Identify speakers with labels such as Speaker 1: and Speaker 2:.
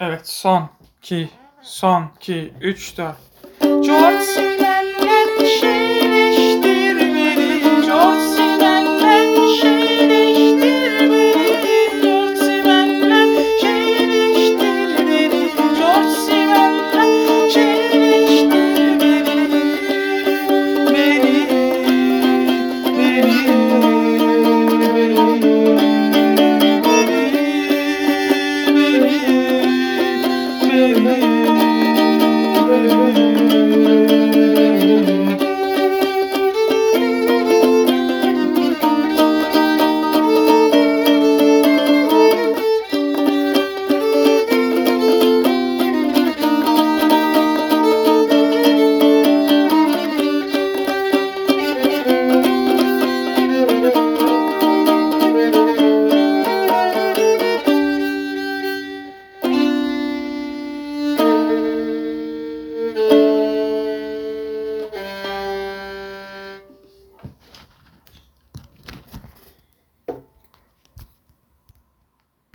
Speaker 1: Evet son 2 son 2 3 4 George